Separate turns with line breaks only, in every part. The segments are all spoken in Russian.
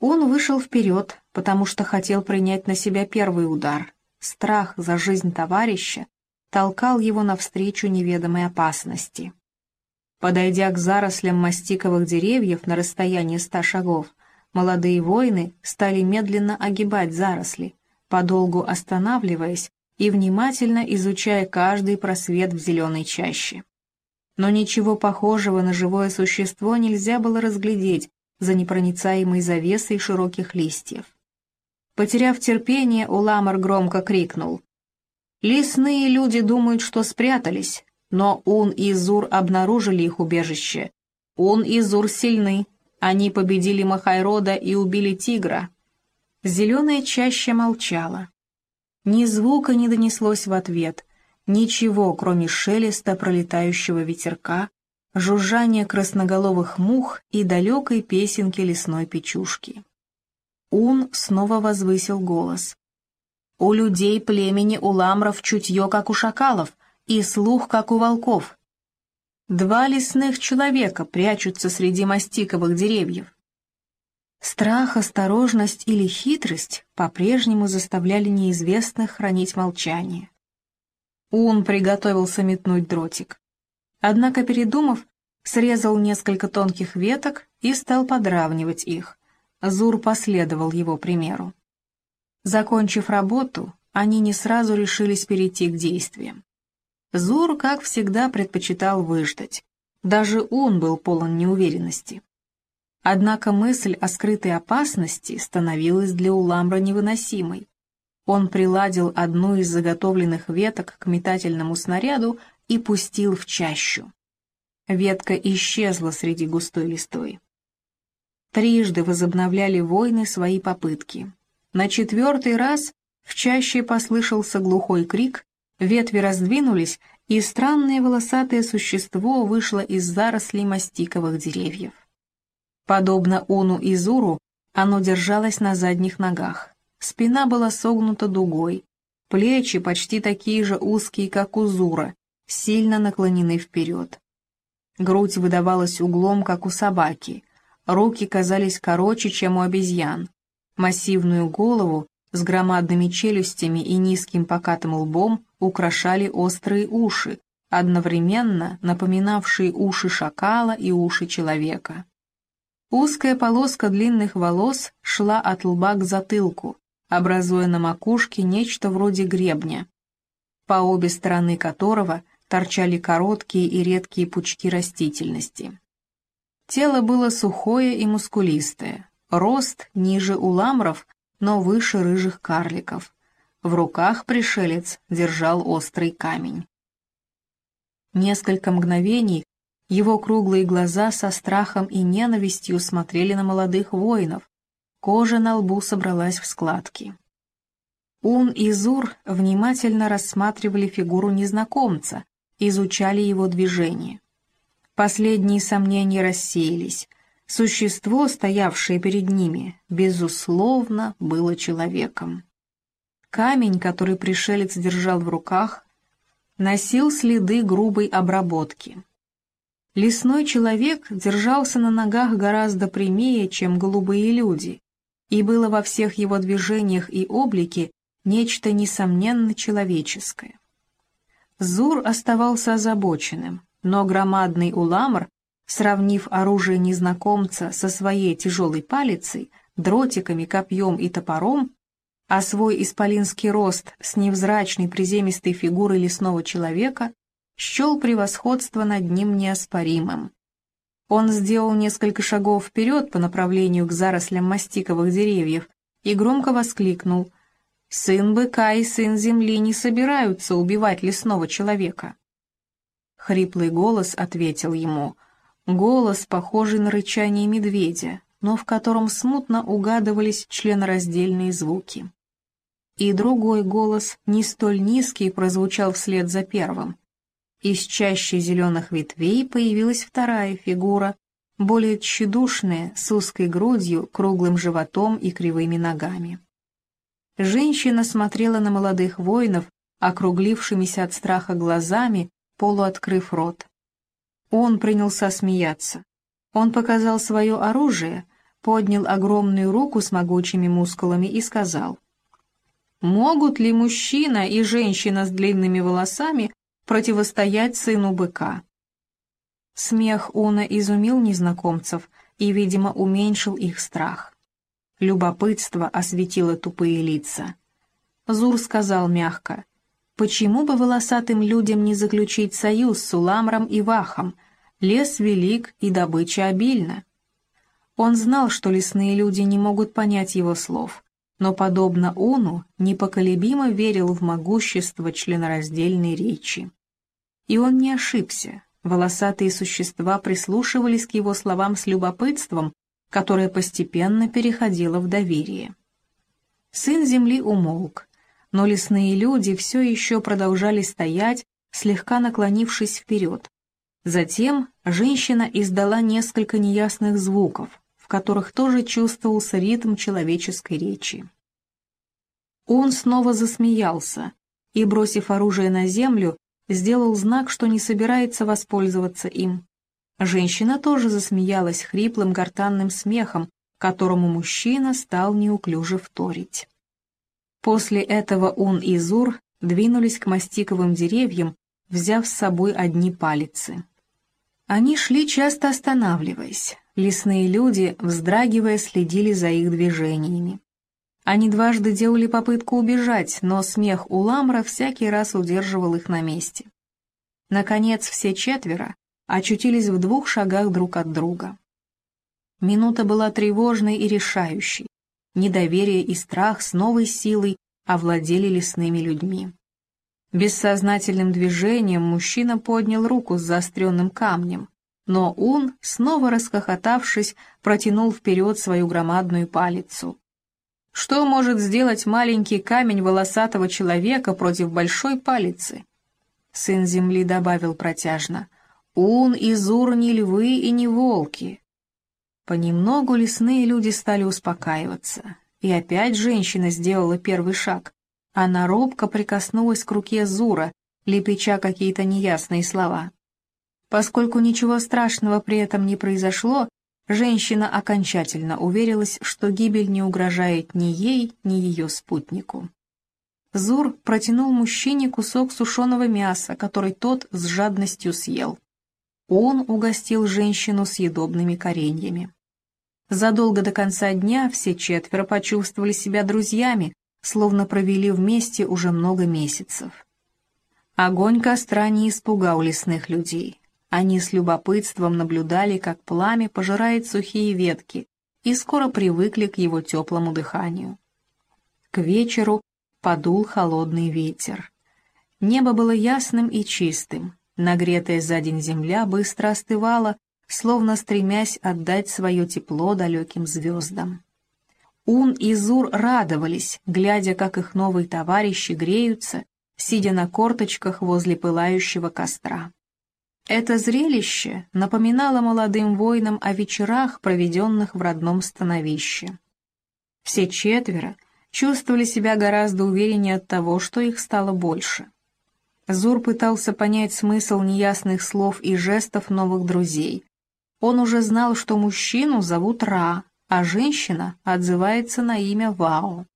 Он вышел вперед, потому что хотел принять на себя первый удар. Страх за жизнь товарища толкал его навстречу неведомой опасности. Подойдя к зарослям мастиковых деревьев на расстоянии ста шагов, молодые воины стали медленно огибать заросли, подолгу останавливаясь и внимательно изучая каждый просвет в зеленой чаще. Но ничего похожего на живое существо нельзя было разглядеть за непроницаемой завесой широких листьев. Потеряв терпение, Уламар громко крикнул. «Лесные люди думают, что спрятались, но Ун и Зур обнаружили их убежище. Ун и Зур сильны. Они победили Махайрода и убили тигра. Зеленая чаще молчала. Ни звука не донеслось в ответ, ничего, кроме шелеста пролетающего ветерка, жужжания красноголовых мух и далекой песенки лесной печушки. Ун снова возвысил голос. «У людей племени Уламров чутье, как у шакалов, и слух, как у волков. Два лесных человека прячутся среди мастиковых деревьев. Страх, осторожность или хитрость по-прежнему заставляли неизвестных хранить молчание. Ун приготовился метнуть дротик. Однако, передумав, срезал несколько тонких веток и стал подравнивать их. Зур последовал его примеру. Закончив работу, они не сразу решились перейти к действиям. Зур, как всегда, предпочитал выждать. Даже он был полон неуверенности. Однако мысль о скрытой опасности становилась для Уламра невыносимой. Он приладил одну из заготовленных веток к метательному снаряду и пустил в чащу. Ветка исчезла среди густой листвы. Трижды возобновляли воины свои попытки. На четвертый раз в чаще послышался глухой крик, Ветви раздвинулись, и странное волосатое существо вышло из зарослей мастиковых деревьев. Подобно Уну и Зуру, оно держалось на задних ногах. Спина была согнута дугой, плечи почти такие же узкие, как у Зура, сильно наклонены вперед. Грудь выдавалась углом, как у собаки, руки казались короче, чем у обезьян. Массивную голову с громадными челюстями и низким покатым лбом украшали острые уши, одновременно напоминавшие уши шакала и уши человека. Узкая полоска длинных волос шла от лба к затылку, образуя на макушке нечто вроде гребня, по обе стороны которого торчали короткие и редкие пучки растительности. Тело было сухое и мускулистое, рост ниже уламров но выше рыжих карликов. В руках пришелец держал острый камень. Несколько мгновений его круглые глаза со страхом и ненавистью смотрели на молодых воинов, кожа на лбу собралась в складки. Ун и Зур внимательно рассматривали фигуру незнакомца, изучали его движения. Последние сомнения рассеялись, Существо, стоявшее перед ними, безусловно, было человеком. Камень, который пришелец держал в руках, носил следы грубой обработки. Лесной человек держался на ногах гораздо прямее, чем голубые люди, и было во всех его движениях и облике нечто несомненно человеческое. Зур оставался озабоченным, но громадный уламр Сравнив оружие незнакомца со своей тяжелой палицей, дротиками, копьем и топором, а свой исполинский рост с невзрачной приземистой фигурой лесного человека, счел превосходство над ним неоспоримым. Он сделал несколько шагов вперед по направлению к зарослям мастиковых деревьев и громко воскликнул «Сын быка и сын земли не собираются убивать лесного человека». Хриплый голос ответил ему — Голос, похожий на рычание медведя, но в котором смутно угадывались членораздельные звуки. И другой голос, не столь низкий, прозвучал вслед за первым. Из чаще зеленых ветвей появилась вторая фигура, более тщедушная, с узкой грудью, круглым животом и кривыми ногами. Женщина смотрела на молодых воинов, округлившимися от страха глазами, полуоткрыв рот. Он принялся смеяться. Он показал свое оружие, поднял огромную руку с могучими мускулами и сказал, «Могут ли мужчина и женщина с длинными волосами противостоять сыну быка?» Смех Уна изумил незнакомцев и, видимо, уменьшил их страх. Любопытство осветило тупые лица. Зур сказал мягко, «Почему бы волосатым людям не заключить союз с Уламром и Вахом? Лес велик и добыча обильна». Он знал, что лесные люди не могут понять его слов, но, подобно Уну, непоколебимо верил в могущество членораздельной речи. И он не ошибся. Волосатые существа прислушивались к его словам с любопытством, которое постепенно переходило в доверие. Сын земли умолк, но лесные люди все еще продолжали стоять, слегка наклонившись вперед. Затем женщина издала несколько неясных звуков, в которых тоже чувствовался ритм человеческой речи. Он снова засмеялся и, бросив оружие на землю, сделал знак, что не собирается воспользоваться им. Женщина тоже засмеялась хриплым гортанным смехом, которому мужчина стал неуклюже вторить. После этого он и Зур двинулись к мастиковым деревьям, взяв с собой одни палицы. Они шли часто останавливаясь. Лесные люди, вздрагивая, следили за их движениями. Они дважды делали попытку убежать, но смех у Ламра всякий раз удерживал их на месте. Наконец, все четверо очутились в двух шагах друг от друга. Минута была тревожной и решающей. Недоверие и страх с новой силой овладели лесными людьми. Бессознательным движением мужчина поднял руку с заостренным камнем, но он, снова расхохотавшись, протянул вперед свою громадную палицу. Что может сделать маленький камень волосатого человека против большой палицы? Сын земли добавил протяжно. «Ун и Зур не львы и не волки». Понемногу лесные люди стали успокаиваться, и опять женщина сделала первый шаг. Она робко прикоснулась к руке Зура, лепеча какие-то неясные слова. Поскольку ничего страшного при этом не произошло, женщина окончательно уверилась, что гибель не угрожает ни ей, ни ее спутнику. Зур протянул мужчине кусок сушеного мяса, который тот с жадностью съел. Он угостил женщину съедобными кореньями. Задолго до конца дня все четверо почувствовали себя друзьями, словно провели вместе уже много месяцев. Огонь костра не испугал лесных людей. Они с любопытством наблюдали, как пламя пожирает сухие ветки, и скоро привыкли к его теплому дыханию. К вечеру подул холодный ветер. Небо было ясным и чистым, нагретая за день земля быстро остывала, словно стремясь отдать свое тепло далеким звездам. Ун и Зур радовались, глядя, как их новые товарищи греются, сидя на корточках возле пылающего костра. Это зрелище напоминало молодым воинам о вечерах, проведенных в родном становище. Все четверо чувствовали себя гораздо увереннее от того, что их стало больше. Зур пытался понять смысл неясных слов и жестов новых друзей. Он уже знал, что мужчину зовут Ра, а женщина отзывается на имя Вао.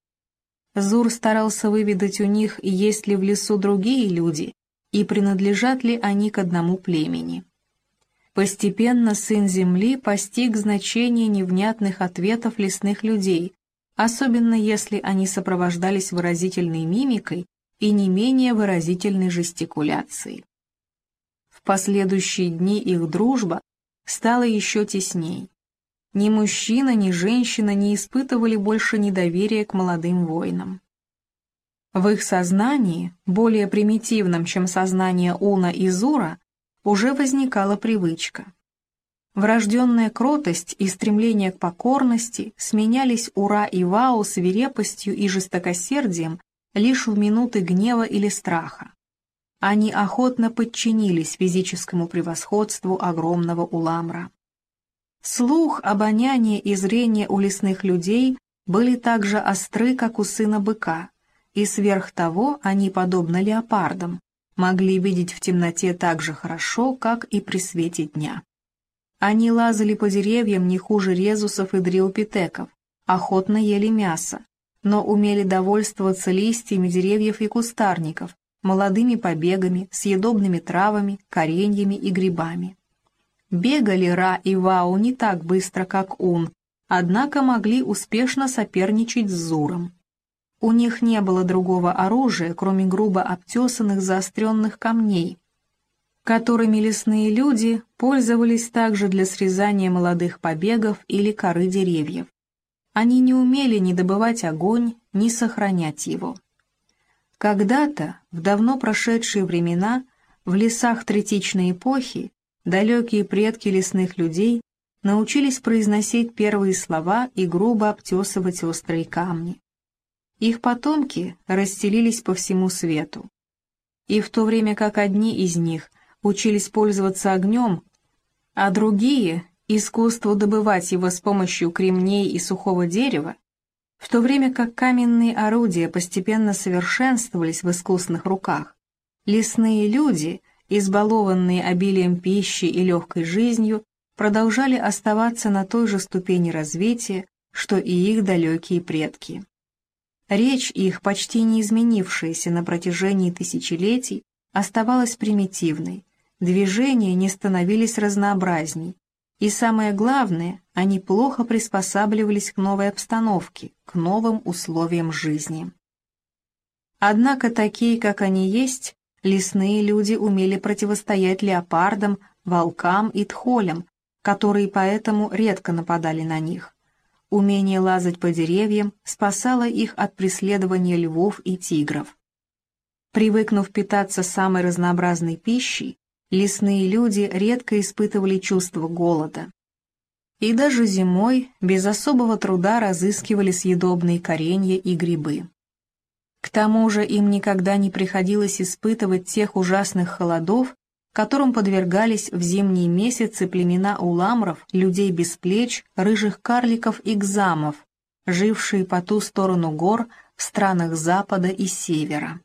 Зур старался выведать у них, есть ли в лесу другие люди, и принадлежат ли они к одному племени. Постепенно сын земли постиг значение невнятных ответов лесных людей, особенно если они сопровождались выразительной мимикой и не менее выразительной жестикуляцией. В последующие дни их дружба стала еще тесней. Ни мужчина, ни женщина не испытывали больше недоверия к молодым воинам. В их сознании, более примитивном, чем сознание Уна и Зура, уже возникала привычка. Врожденная кротость и стремление к покорности сменялись Ура и Вау свирепостью и жестокосердием лишь в минуты гнева или страха. Они охотно подчинились физическому превосходству огромного Уламра. Слух, обоняние и зрение у лесных людей были так же остры, как у сына быка, и сверх того они, подобно леопардам, могли видеть в темноте так же хорошо, как и при свете дня. Они лазали по деревьям не хуже резусов и дриопитеков, охотно ели мясо, но умели довольствоваться листьями деревьев и кустарников, молодыми побегами, съедобными травами, кореньями и грибами. Бегали Ра и Вау не так быстро, как Ун, однако могли успешно соперничать с Зуром. У них не было другого оружия, кроме грубо обтесанных заостренных камней, которыми лесные люди пользовались также для срезания молодых побегов или коры деревьев. Они не умели ни добывать огонь, ни сохранять его. Когда-то, в давно прошедшие времена, в лесах третичной эпохи, далекие предки лесных людей научились произносить первые слова и грубо обтесывать острые камни. Их потомки расстелились по всему свету. И в то время как одни из них учились пользоваться огнем, а другие — искусству добывать его с помощью кремней и сухого дерева, в то время как каменные орудия постепенно совершенствовались в искусных руках, лесные люди — избалованные обилием пищи и легкой жизнью, продолжали оставаться на той же ступени развития, что и их далекие предки. Речь их, почти не изменившаяся на протяжении тысячелетий, оставалась примитивной, движения не становились разнообразней, и самое главное, они плохо приспосабливались к новой обстановке, к новым условиям жизни. Однако такие, как они есть, Лесные люди умели противостоять леопардам, волкам и тхолям, которые поэтому редко нападали на них. Умение лазать по деревьям спасало их от преследования львов и тигров. Привыкнув питаться самой разнообразной пищей, лесные люди редко испытывали чувство голода. И даже зимой без особого труда разыскивали съедобные коренья и грибы. К тому же им никогда не приходилось испытывать тех ужасных холодов, которым подвергались в зимние месяцы племена уламров, людей без плеч, рыжих карликов и гзамов, жившие по ту сторону гор в странах запада и севера.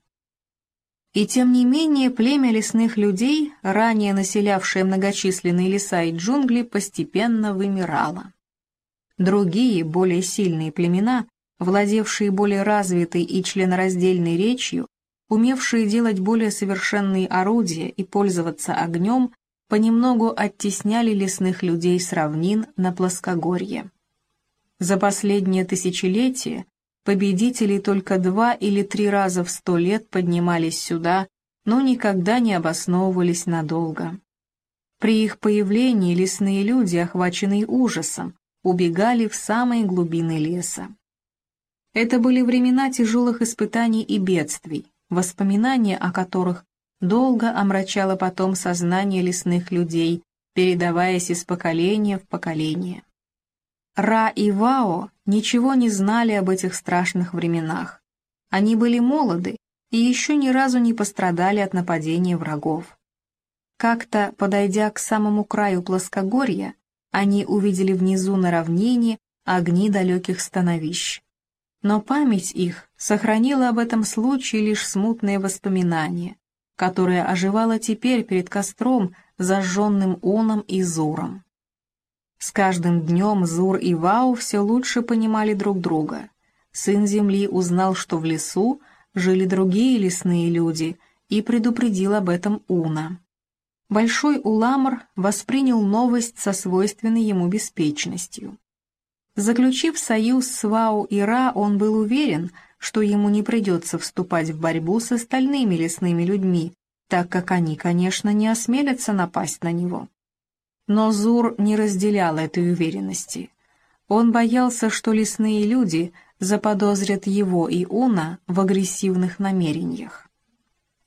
И тем не менее племя лесных людей, ранее населявшее многочисленные леса и джунгли, постепенно вымирало. Другие, более сильные племена, владевшие более развитой и членораздельной речью, умевшие делать более совершенные орудия и пользоваться огнем, понемногу оттесняли лесных людей с равнин на плоскогорье. За последнее тысячелетие победители только два или три раза в сто лет поднимались сюда, но никогда не обосновывались надолго. При их появлении лесные люди, охваченные ужасом, убегали в самые глубины леса. Это были времена тяжелых испытаний и бедствий, воспоминания о которых долго омрачало потом сознание лесных людей, передаваясь из поколения в поколение. Ра и Вао ничего не знали об этих страшных временах. Они были молоды и еще ни разу не пострадали от нападения врагов. Как-то, подойдя к самому краю плоскогорья, они увидели внизу на равнине огни далеких становищ но память их сохранила об этом случае лишь смутные воспоминания, которые оживало теперь перед костром, зажженным Оном и Зуром. С каждым днем Зур и Вау все лучше понимали друг друга. Сын Земли узнал, что в лесу жили другие лесные люди, и предупредил об этом Уна. Большой Уламр воспринял новость со свойственной ему беспечностью. Заключив союз с Вау и Ра, он был уверен, что ему не придется вступать в борьбу с остальными лесными людьми, так как они, конечно, не осмелятся напасть на него. Но Зур не разделял этой уверенности. Он боялся, что лесные люди заподозрят его и Уна в агрессивных намерениях.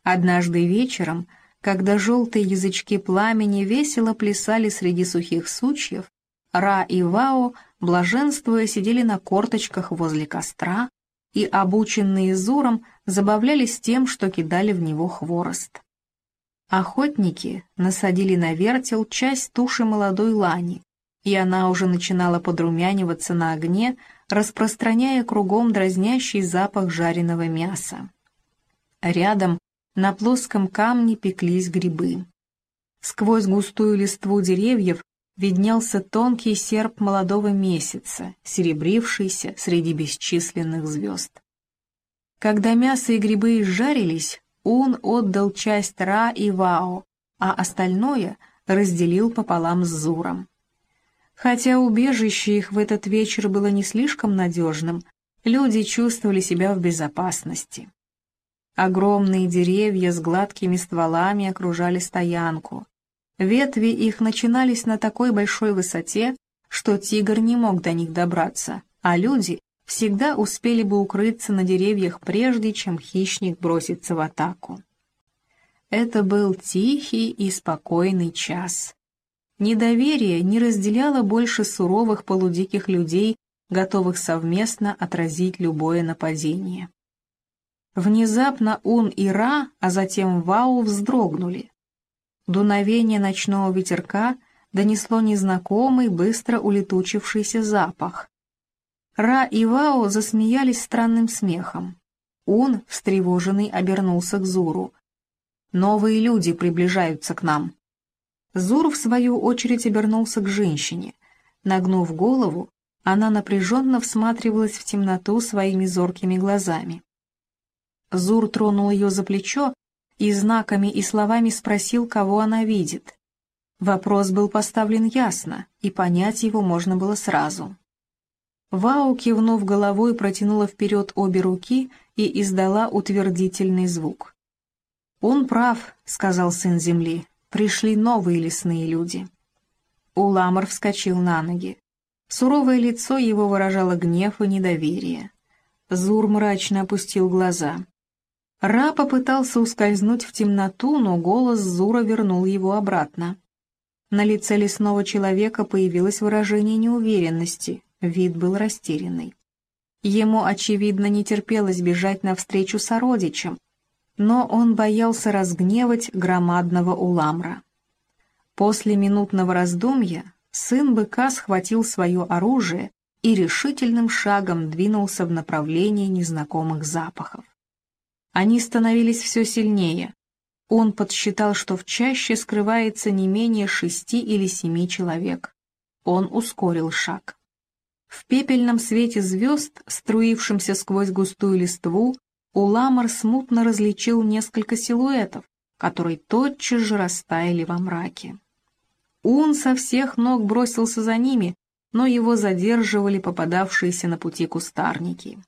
Однажды вечером, когда желтые язычки пламени весело плясали среди сухих сучьев, Ра и Вао, блаженствуя, сидели на корточках возле костра и, обученные Зуром, забавлялись тем, что кидали в него хворост. Охотники насадили на вертел часть туши молодой лани, и она уже начинала подрумяниваться на огне, распространяя кругом дразнящий запах жареного мяса. Рядом на плоском камне пеклись грибы. Сквозь густую листву деревьев виднелся тонкий серп молодого месяца, серебрившийся среди бесчисленных звезд. Когда мясо и грибы изжарились, он отдал часть Ра и Вао, а остальное разделил пополам с Зуром. Хотя убежище их в этот вечер было не слишком надежным, люди чувствовали себя в безопасности. Огромные деревья с гладкими стволами окружали стоянку. Ветви их начинались на такой большой высоте, что тигр не мог до них добраться, а люди всегда успели бы укрыться на деревьях прежде, чем хищник бросится в атаку. Это был тихий и спокойный час. Недоверие не разделяло больше суровых полудиких людей, готовых совместно отразить любое нападение. Внезапно Ун и Ра, а затем Вау вздрогнули. Дуновение ночного ветерка донесло незнакомый, быстро улетучившийся запах. Ра и Вао засмеялись странным смехом. Ун, встревоженный, обернулся к Зуру. «Новые люди приближаются к нам». Зур, в свою очередь, обернулся к женщине. Нагнув голову, она напряженно всматривалась в темноту своими зоркими глазами. Зур тронул ее за плечо и знаками и словами спросил, кого она видит. Вопрос был поставлен ясно, и понять его можно было сразу. Вау, кивнув головой, протянула вперед обе руки и издала утвердительный звук. «Он прав», — сказал сын земли, — «пришли новые лесные люди». Уламар вскочил на ноги. Суровое лицо его выражало гнев и недоверие. Зур мрачно опустил глаза. Ра попытался ускользнуть в темноту, но голос Зура вернул его обратно. На лице лесного человека появилось выражение неуверенности, Вид был растерянный. Ему, очевидно, не терпелось бежать навстречу сородичам, но он боялся разгневать громадного уламра. После минутного раздумья сын быка схватил свое оружие и решительным шагом двинулся в направлении незнакомых запахов. Они становились все сильнее. Он подсчитал, что в чаще скрывается не менее шести или семи человек. Он ускорил шаг. В пепельном свете звезд, струившемся сквозь густую листву, Уламар смутно различил несколько силуэтов, которые тотчас же растаяли во мраке. Ун со всех ног бросился за ними, но его задерживали попадавшиеся на пути кустарники.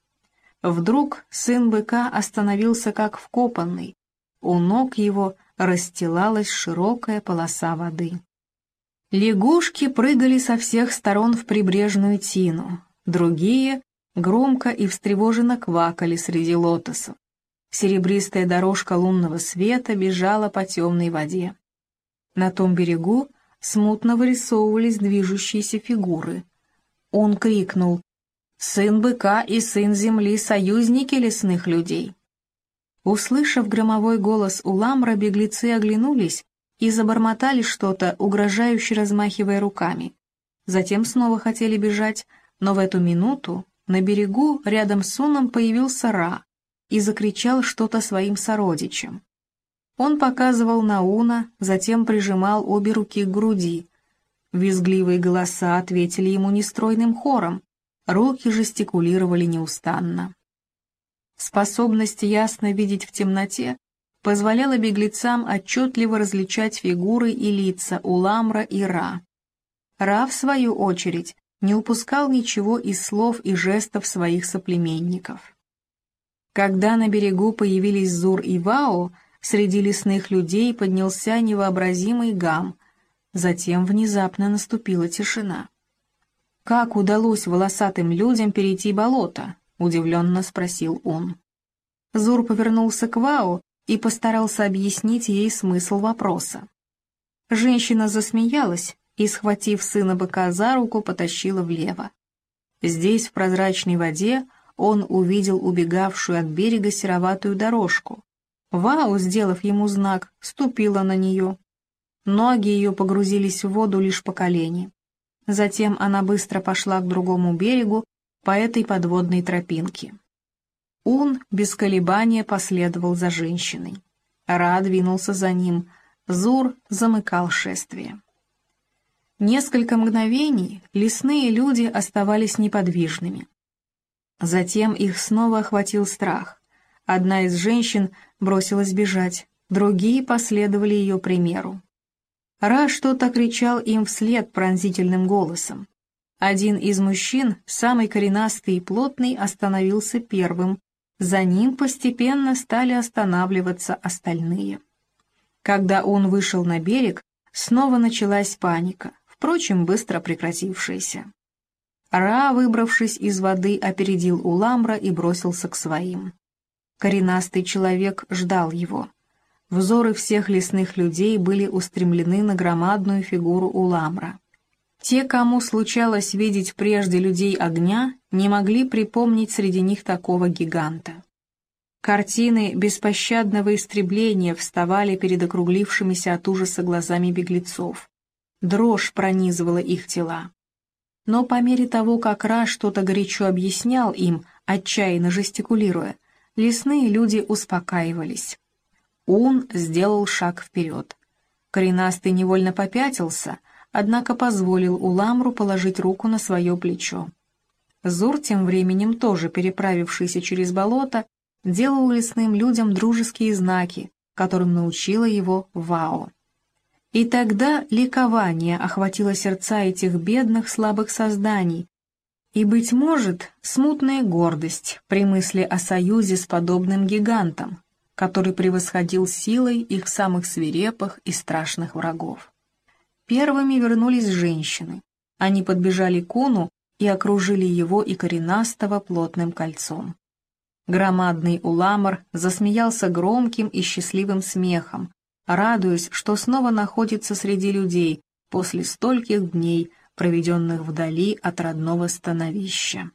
Вдруг сын быка остановился как вкопанный, у ног его расстилалась широкая полоса воды. Лягушки прыгали со всех сторон в прибрежную тину, другие громко и встревоженно квакали среди лотосов. Серебристая дорожка лунного света бежала по темной воде. На том берегу смутно вырисовывались движущиеся фигуры. Он крикнул «Сын быка и сын земли — союзники лесных людей!» Услышав громовой голос Уламра, беглецы оглянулись и забормотали что-то, угрожающе размахивая руками. Затем снова хотели бежать, но в эту минуту на берегу рядом с Уном появился Ра и закричал что-то своим сородичам. Он показывал на Уна, затем прижимал обе руки к груди. Визгливые голоса ответили ему нестройным хором, руки жестикулировали неустанно. Способность ясно видеть в темноте позволяла беглецам отчетливо различать фигуры и лица Уламра и Ра. Ра, в свою очередь, не упускал ничего из слов и жестов своих соплеменников. Когда на берегу появились Зур и Вао, среди лесных людей поднялся невообразимый гам, затем внезапно наступила тишина. «Как удалось волосатым людям перейти болото?» — удивленно спросил он. Зур повернулся к Вао и постарался объяснить ей смысл вопроса. Женщина засмеялась и, схватив сына быка за руку, потащила влево. Здесь, в прозрачной воде, он увидел убегавшую от берега сероватую дорожку. Вау, сделав ему знак, ступила на нее. Ноги ее погрузились в воду лишь по колени. Затем она быстро пошла к другому берегу по этой подводной тропинке. Ун без колебания последовал за женщиной. Ра двинулся за ним, Зур замыкал шествие. Несколько мгновений лесные люди оставались неподвижными. Затем их снова охватил страх. Одна из женщин бросилась бежать, другие последовали ее примеру. Ра что-то кричал им вслед пронзительным голосом. Один из мужчин, самый коренастый и плотный, остановился первым. За ним постепенно стали останавливаться остальные. Когда он вышел на берег, снова началась паника, впрочем, быстро прекратившаяся. Ра, выбравшись из воды, опередил Уламра и бросился к своим. Коренастый человек ждал его. Взоры всех лесных людей были устремлены на громадную фигуру Уламра. Те, кому случалось видеть прежде людей огня, не могли припомнить среди них такого гиганта. Картины беспощадного истребления вставали перед округлившимися от ужаса глазами беглецов. Дрожь пронизывала их тела. Но по мере того, как Ра что-то горячо объяснял им, отчаянно жестикулируя, лесные люди успокаивались. Ун сделал шаг вперед. Коренастый невольно попятился — однако позволил Уламру положить руку на свое плечо. Зур, тем временем тоже переправившийся через болото, делал лесным людям дружеские знаки, которым научила его Вао. И тогда ликование охватило сердца этих бедных слабых созданий, и, быть может, смутная гордость при мысли о союзе с подобным гигантом, который превосходил силой их самых свирепых и страшных врагов. Первыми вернулись женщины. Они подбежали к Уну и окружили его и коренастого плотным кольцом. Громадный Уламар засмеялся громким и счастливым смехом, радуясь, что снова находится среди людей после стольких дней, проведенных вдали от родного становища.